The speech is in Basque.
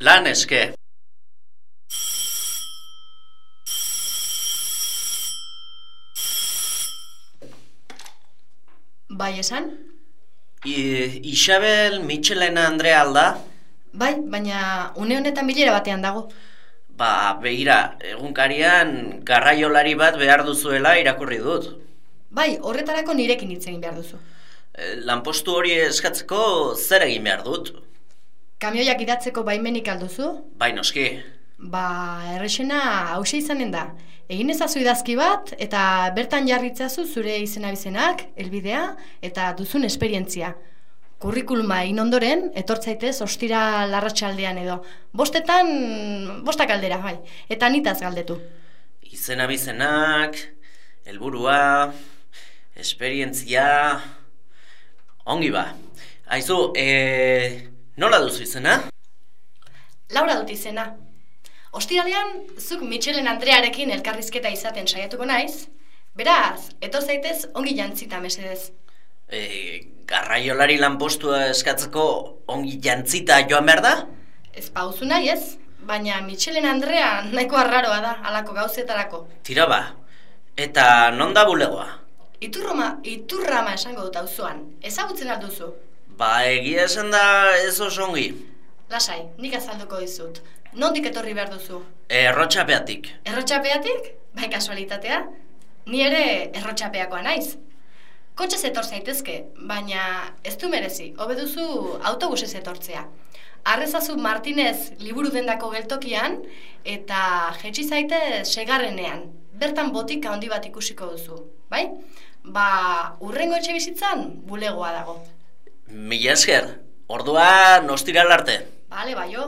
Lan eske. Bai esan? I, Isabel Michelena Andrea alda? Bai, baina une honetan bilera batean dago. Ba, behira, egunkarian garraiolari bat behar duzuela irakurri dut. Bai, horretarako nirekin hitz egin behar duzu. E, lanpostu hori eskatzeko zer egin behar dut? Kamioiak idatzeko baimenik alduzu? Bai, noski. Ba, errexena hause izanen da. Egin ezazu idazki bat, eta bertan jarritzazu zure izena bizenak, helbidea eta duzun esperientzia. Kurrikuluma egin ondoren, etortzaitez ostira larratxaldean edo. Bostetan, bostak aldera, bai. Eta nitaz galdetu. Izena bizenak, helburua, esperientzia... Ongi ba. Aizu, e, nola duzu izena? Laura dut izena. Ostiralean, zuk Michelen Andrearekin elkarrizketa izaten saiatuko naiz, beraz, etor zaitez ongi jantzita mesedez. E, garraiolari lanpostua eskatzeko ongi jantzita joan behar da? Ez pauzu nahi ez, baina Michelen Andrea nahiko arraroa da, alako gauzetarako. Tira ba, eta non da bulegoa? Iturroma, iturrama esango dut auzoan. Ezagutzen alduzu. Ba, egia esan da ez oso ongi. Lasai, nik azalduko dizut. Nondik etorri behar duzu? Errotxapeatik. Errotxapeatik? Bai kasualitatea. Ni ere errotxapeakoa naiz. Kotxe etor zaitezke, baina ez du merezi, hobe duzu autobusez etortzea. Arrezazu Martinez liburu dendako geltokian eta jetxi zaitez segarrenean. Bertan botika handi bat ikusiko duzu, bai? Ba, urrengo etxe bizitzan bulegoa dago. Mila esker, ordua nostiral arte. Bale, bai jo.